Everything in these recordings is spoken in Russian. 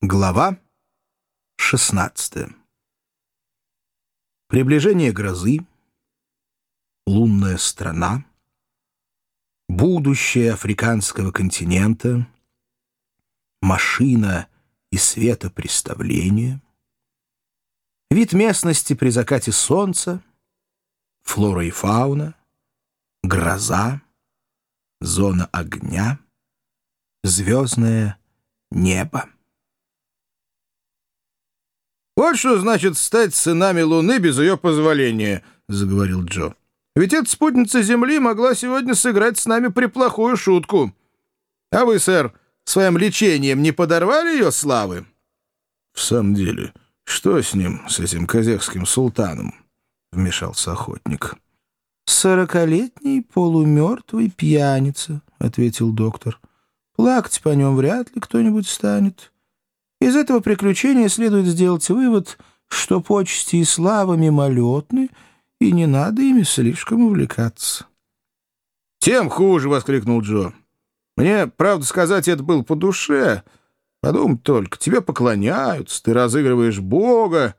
Глава 16 Приближение грозы, лунная страна, будущее африканского континента, машина и светопреставление, вид местности при закате солнца, флора и фауна, гроза, зона огня, звездное небо. «Вот что значит стать сынами Луны без ее позволения», — заговорил Джо. «Ведь эта спутница Земли могла сегодня сыграть с нами приплохую шутку. А вы, сэр, своим лечением не подорвали ее славы?» «В самом деле, что с ним, с этим казахским султаном?» — вмешался охотник. «Сорокалетний полумертвый пьяница», — ответил доктор. «Плакать по нем вряд ли кто-нибудь станет». Из этого приключения следует сделать вывод, что почести и слава мимолетны, и не надо ими слишком увлекаться. «Тем хуже!» — воскликнул Джо. «Мне, правда сказать, это было по душе. Подумать только, тебе поклоняются, ты разыгрываешь Бога,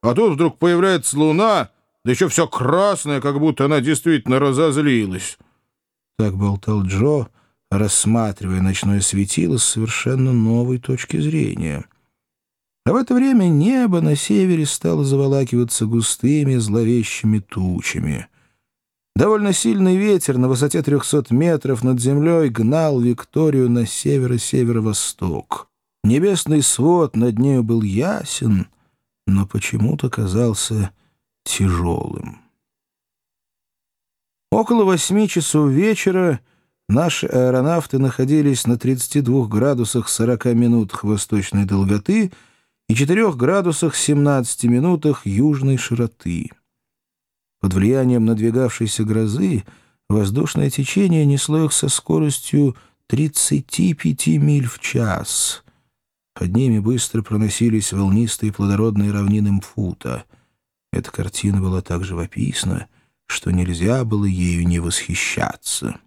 а тут вдруг появляется луна, да еще все красное, как будто она действительно разозлилась». Так болтал Джо, — рассматривая ночное светило с совершенно новой точки зрения. А в это время небо на севере стало заволакиваться густыми зловещими тучами. Довольно сильный ветер на высоте 300 метров над землей гнал Викторию на северо-северо-восток. Небесный свод над нею был ясен, но почему-то казался тяжелым. Около восьми часов вечера Наши аэронавты находились на 32 градусах 40 минутах восточной долготы и 4 градусах 17 минутах южной широты. Под влиянием надвигавшейся грозы воздушное течение несло их со скоростью 35 миль в час. Под ними быстро проносились волнистые плодородные равнины Мфута. Эта картина была так живописна, что нельзя было ею не восхищаться.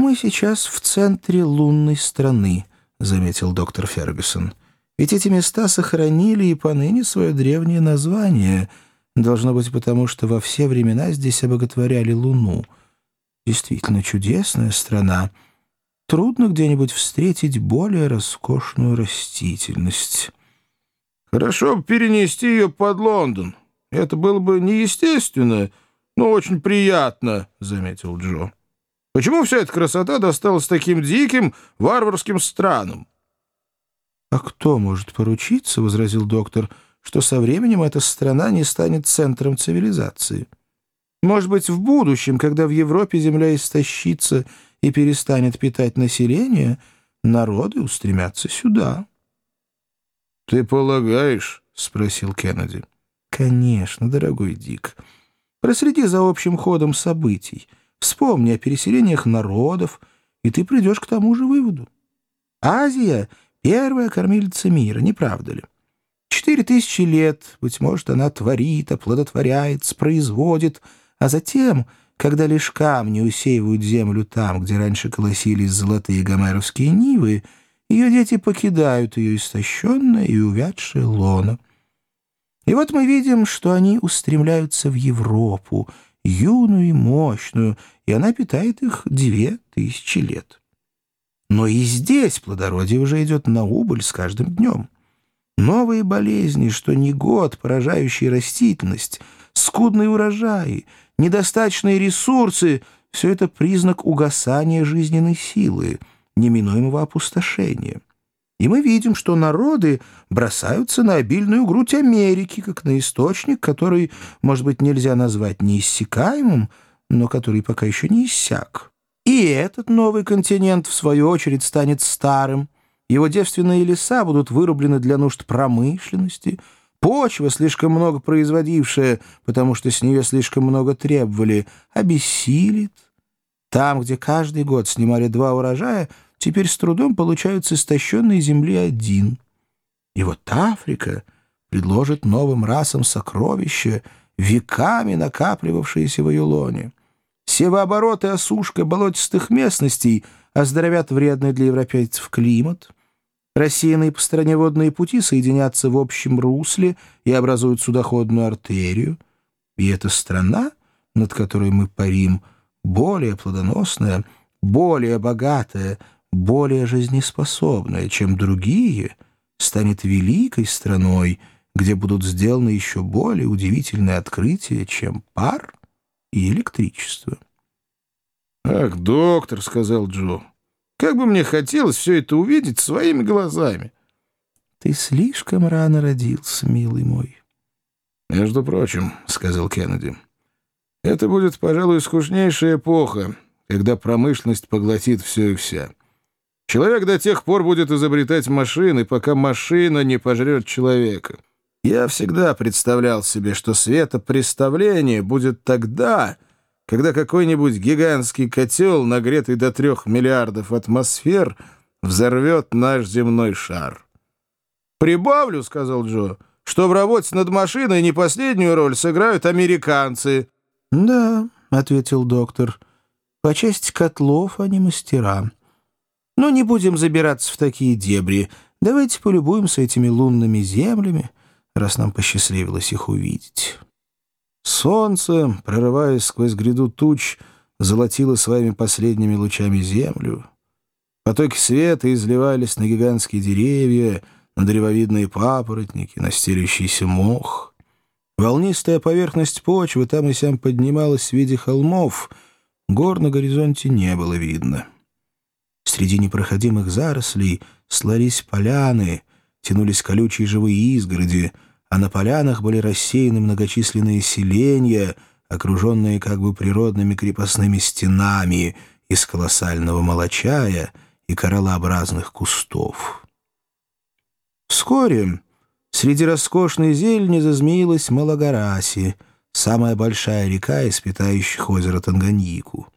«Мы сейчас в центре лунной страны», — заметил доктор Фергюсон. «Ведь эти места сохранили и поныне свое древнее название. Должно быть потому, что во все времена здесь обоготворяли Луну. Действительно чудесная страна. Трудно где-нибудь встретить более роскошную растительность». «Хорошо бы перенести ее под Лондон. Это было бы неестественно, но очень приятно», — заметил Джо. Почему вся эта красота досталась таким диким, варварским странам? — А кто может поручиться, — возразил доктор, — что со временем эта страна не станет центром цивилизации? Может быть, в будущем, когда в Европе земля истощится и перестанет питать население, народы устремятся сюда. — Ты полагаешь? — спросил Кеннеди. — Конечно, дорогой Дик. Проследи за общим ходом событий — Вспомни о переселениях народов, и ты придешь к тому же выводу. Азия — первая кормилица мира, не правда ли? Четыре тысячи лет, быть может, она творит, оплодотворяет, производит, а затем, когда лишь камни усеивают землю там, где раньше колосились золотые гомеровские нивы, ее дети покидают ее истощенное и увядшее лоно. И вот мы видим, что они устремляются в Европу — юную и мощную, и она питает их две тысячи лет. Но и здесь плодородие уже идет на убыль с каждым днем. Новые болезни, что не год, поражающие растительность, скудные урожаи, недостаточные ресурсы — все это признак угасания жизненной силы, неминуемого опустошения. И мы видим, что народы бросаются на обильную грудь Америки, как на источник, который, может быть, нельзя назвать неиссякаемым, но который пока еще не иссяк. И этот новый континент, в свою очередь, станет старым. Его девственные леса будут вырублены для нужд промышленности, почва, слишком много производившая, потому что с нее слишком много требовали, обессилит. Там, где каждый год снимали два урожая — теперь с трудом получают с истощенной земли один. И вот Африка предложит новым расам сокровища, веками накапливавшиеся в ее лоне. Севооборот осушка болотистых местностей оздоровят вредный для европейцев климат. Рассеянные по стороне водные пути соединятся в общем русле и образуют судоходную артерию. И эта страна, над которой мы парим, более плодоносная, более богатая, более жизнеспособная, чем другие, станет великой страной, где будут сделаны еще более удивительные открытия, чем пар и электричество. «Ах, доктор», — сказал Джо, — «как бы мне хотелось все это увидеть своими глазами». «Ты слишком рано родился, милый мой». «Между прочим», — сказал Кеннеди, — «это будет, пожалуй, скучнейшая эпоха, когда промышленность поглотит все и вся. Человек до тех пор будет изобретать машины, пока машина не пожрет человека. Я всегда представлял себе, что светопреставление будет тогда, когда какой-нибудь гигантский котел, нагретый до трех миллиардов атмосфер, взорвет наш земной шар. «Прибавлю», — сказал Джо, — «что в работе над машиной не последнюю роль сыграют американцы». «Да», — ответил доктор, — «по части котлов они мастера. Но не будем забираться в такие дебри. Давайте полюбуемся этими лунными землями» раз нам посчастливилось их увидеть. Солнце, прорываясь сквозь гряду туч, золотило своими последними лучами землю. Потоки света изливались на гигантские деревья, на древовидные папоротники, на стелющийся мох. Волнистая поверхность почвы там и сям поднималась в виде холмов, гор на горизонте не было видно. Среди непроходимых зарослей слались поляны, тянулись колючие живые изгороди, а на полянах были рассеяны многочисленные селения, окруженные как бы природными крепостными стенами из колоссального молочая и кораллообразных кустов. Вскоре среди роскошной зелени зазмеилась Малагараси, самая большая река из питающих озеро Танганьику.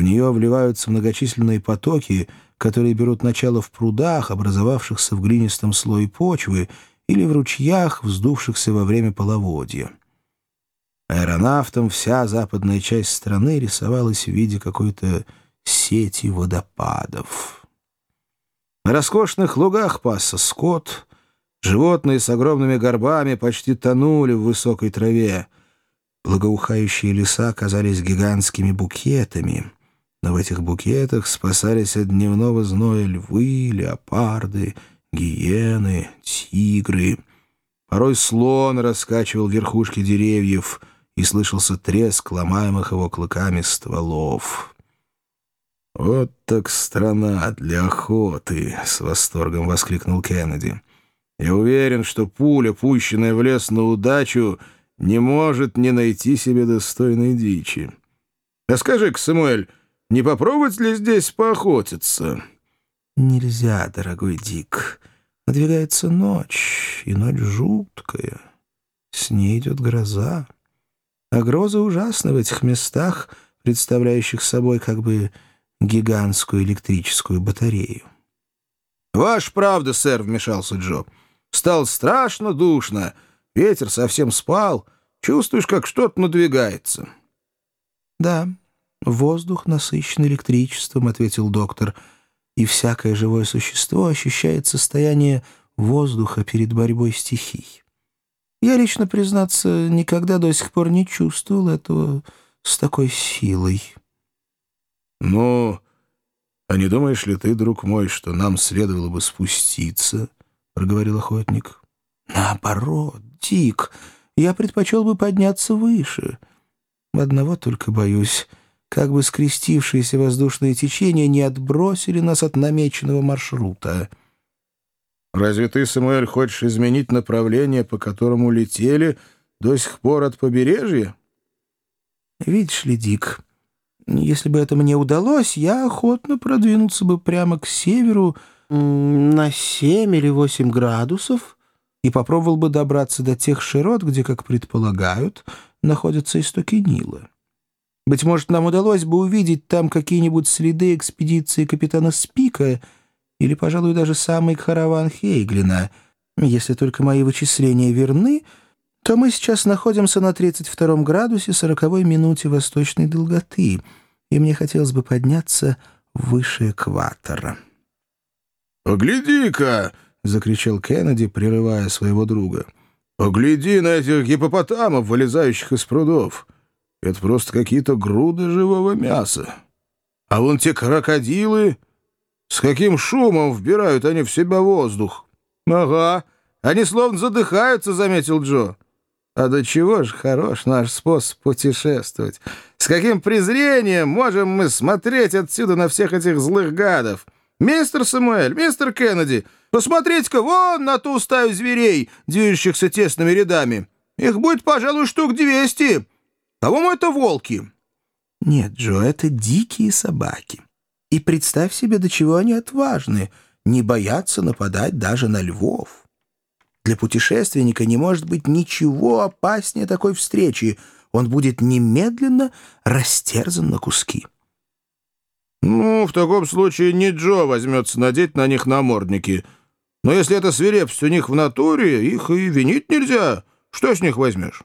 В нее вливаются многочисленные потоки, которые берут начало в прудах, образовавшихся в глинистом слое почвы, или в ручьях, вздувшихся во время половодья. Аэронавтам вся западная часть страны рисовалась в виде какой-то сети водопадов. На роскошных лугах пасся скот, животные с огромными горбами почти тонули в высокой траве. Благоухающие леса казались гигантскими букетами — но в этих букетах спасались от дневного зноя львы, леопарды, гиены, тигры. Порой слон раскачивал верхушки деревьев, и слышался треск ломаемых его клыками стволов. «Вот так страна для охоты!» — с восторгом воскликнул Кеннеди. «Я уверен, что пуля, пущенная в лес на удачу, не может не найти себе достойной дичи. А скажи-ка, Самуэль, не попробовать ли здесь поохотиться?» «Нельзя, дорогой Дик. Надвигается ночь, и ночь жуткая. С ней идет гроза. А грозы ужасны в этих местах, представляющих собой как бы гигантскую электрическую батарею». «Ваш правда, сэр», — вмешался Джо. «Стало страшно душно. Ветер совсем спал. Чувствуешь, как что-то надвигается». «Да, «Воздух насыщен электричеством», — ответил доктор, «и всякое живое существо ощущает состояние воздуха перед борьбой стихий. Я лично, признаться, никогда до сих пор не чувствовал этого с такой силой». «Ну, а не думаешь ли ты, друг мой, что нам следовало бы спуститься?» — проговорил охотник. «Наоборот, Дик, я предпочел бы подняться выше. Одного только боюсь» как бы скрестившиеся воздушные течения не отбросили нас от намеченного маршрута. «Разве ты, Самуэль, хочешь изменить направление, по которому летели до сих пор от побережья?» «Видишь ли, Дик, если бы это мне удалось, я охотно продвинулся бы прямо к северу на семь или восемь градусов и попробовал бы добраться до тех широт, где, как предполагают, находятся истоки Нила». Быть может, нам удалось бы увидеть там какие-нибудь следы экспедиции капитана Спика или, пожалуй, даже самый караван Хейглина. Если только мои вычисления верны, то мы сейчас находимся на 32 градусе 40 минуте восточной долготы, и мне хотелось бы подняться выше экватора». «Погляди-ка!» — закричал Кеннеди, прерывая своего друга. «Погляди на этих гипопотамов, вылезающих из прудов. Это просто какие-то груды живого мяса. А вон те крокодилы... С каким шумом вбирают они в себя воздух!» «Ага, они словно задыхаются», — заметил Джо. «А до чего же хорош наш способ путешествовать? С каким презрением можем мы смотреть отсюда на всех этих злых гадов? Мистер Самуэль, мистер Кеннеди, посмотрите-ка вон на ту стаю зверей, движущихся тесными рядами. Их будет, пожалуй, штук двести. По-моему, это волки». «Нет, Джо, это дикие собаки. И представь себе, до чего они отважны» не боятся нападать даже на львов. Для путешественника не может быть ничего опаснее такой встречи. Он будет немедленно растерзан на куски. «Ну, в таком случае не Джо возьмется надеть на них намордники. Но если это свирепость у них в натуре, их и винить нельзя. Что с них возьмешь?»